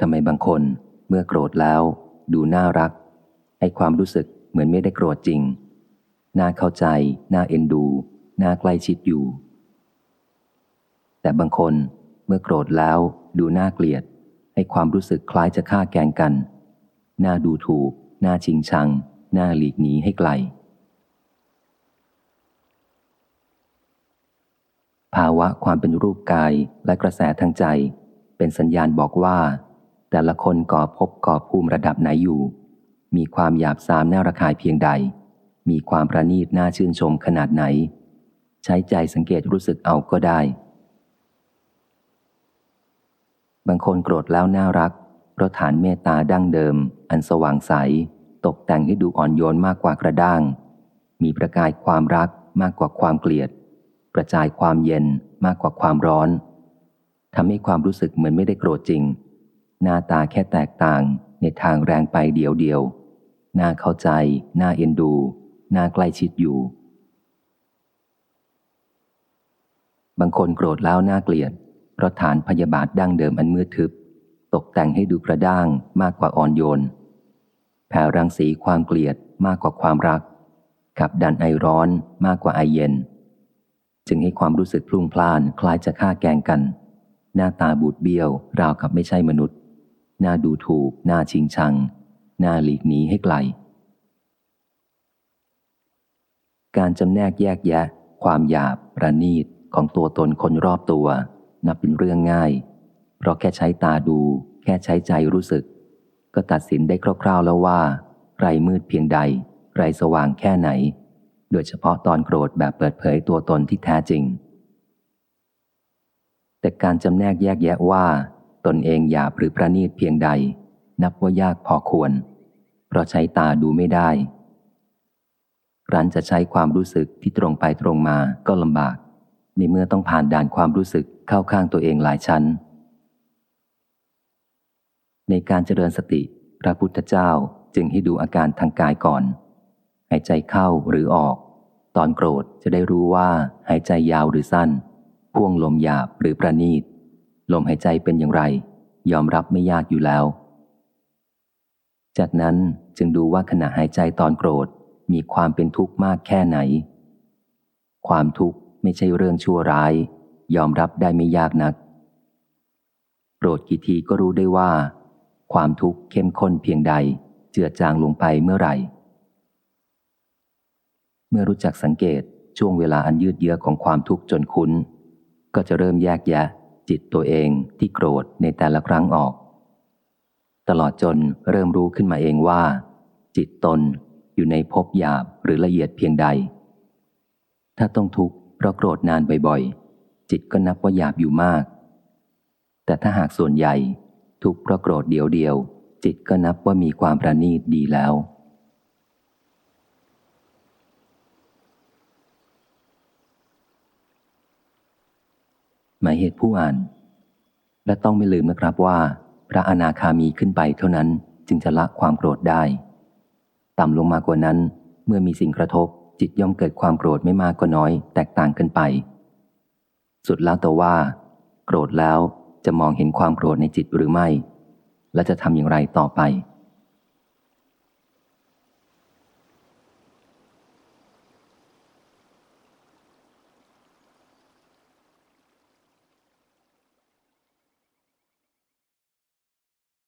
ทำไมบางคนเมื่อโกรธแล้ว ดูน่ารัก ให้ความรู้สึกเหมือนไม่ได้โกรธจริง น่าเข้าใจ น่าเอ็นดู น่าใกล้ชิดอยู่ แต่บางคนเมื่อโกรธแล้ว ดูน่าเกลียด ให้ความรู้สึกคล้ายจะฆ่าแกงกัน น่าดูถูก น่าชิงชัง น่าหลีกหนีให้ไกล ภาวะความเป็นรูปกายและกระแสทางใจ เป็นสัญญาณบอกว่า แต่ละคนก่อพบก่อภูมิระดับไหนอยู่ มีความหยาบซามน่าระคายเพียงใด มีความประณีตน่าชื่นชมขนาดไหน ใช้ใจสังเกตรู้สึกเอาก็ได้ บางคนโกรธแล้วน่ารัก เพราะฐานเมตตาดั้งเดิม อันสว่างใส ตกแต่งให้ดูอ่อนโยนมากกว่ากระด้าง มีประกายความรักมากกว่าความเกลียดกระจายความเย็นมากกว่าความร้อนทำให้ความรู้สึกเหมือนไม่ได้โกรธจริง หน้าตาแค่แตกต่างในทางแรงไปเดียวเดียว น่าเข้าใจ น่าเอ็นดู น่าใกล้ชิดอยู่ บางคนโกรธแล้วน่าเกลียด เพราะฐานพยาบาทดั้งเดิมอันมืดทึบ ตกแต่งให้ดูกระด้างมากกว่าอ่อนโยน แผ่รังสีความเกลียดมากกว่าความรัก ขับดันไอร้อนมากกว่าไอเย็น จึงให้ความรู้สึกพลุ่งพล่านคล้ายจะฆ่าแกงกัน หน้าตาบูดเบี้ยว ราวกับไม่ใช่มนุษย์ น้าดูถูกหน้าชิงชังหน้าหลีกหนีให้ไกล การจำแนกแยกแยะ ความหยาบประณีตของตัวตนคนรอบตัว นับเป็นเรื่องง่าย เพราะแค่ใช้ตาดู แค่ใช้ใจรู้สึก ก็ตัดสินได้คร่าว ๆแล้วว่าไรมืดเพียงใดไรสว่างแค่ไหน โดยเฉพาะตอนโกรธแบบเปิดเผยตัวตนที่แท้จริง แต่การจำแนกแยกแยะว่า ตนเองหยาบหรือประณีตเพียงใด นับว่ายากพอควร เพราะใช้ตาดูไม่ได้ รันจะใช้ความรู้สึกที่ตรงไปตรงมาก็ลำบาก ในเมื่อต้องผ่านด่านความรู้สึกเข้าข้างตัวเองหลายชั้น ในการเจริญสติ พระพุทธเจ้าจึงให้ดูอาการทางกายก่อน หายใจเข้าหรือออก ตอนโกรธจะได้รู้ว่าหายใจยาวหรือสั้น พ่วงลมหยาบหรือประณีต ลมหายใจเป็นอย่างไร ยอมรับไม่ยากอยู่แล้ว จากนั้นจึงดูว่าขณะหายใจตอนโกรธมีความเป็นทุกข์มากแค่ไหน ความทุกข์ไม่ใช่เรื่องชั่วร้าย ยอมรับได้ไม่ยากนัก โกรธกี่ทีก็รู้ได้ว่า ความทุกข์เข้มข้นเพียงใด เจือจางลงไปเมื่อไหร่ เมื่อรู้จักสังเกตช่วงเวลาอันยืดเยื้อของความทุกข์จนคุ้น ก็จะเริ่มแยกแยะ จิตตัวเองที่โกรธในแต่ละครั้งออก ตลอดจนเริ่มรู้ขึ้นมาเองว่า จิตตนอยู่ในภพหยาบหรือละเอียดเพียงใด ถ้าต้องทุกข์เพราะโกรธนานบ่อยๆ จิตก็นับว่าหยาบอยู่มาก แต่ถ้าหากส่วนใหญ่ ทุกข์เพราะโกรธเดียวเดียว จิตก็นับว่ามีความประณีตดีแล้ว หมายเหตุผู้อ่าน และต้องไม่ลืมนะครับว่า พระอนาคามีขึ้นไปเท่านั้นจึงจะละความโกรธได้ ต่ำลงมากว่านั้น เมื่อมีสิ่งกระทบ จิตย่อมเกิดความโกรธไม่มากก็น้อย แตกต่างกันไป สุดแล้วแต่ว่า โกรธแล้วจะมองเห็นความโกรธในจิตหรือไม่ และจะทำอย่างไรต่อไป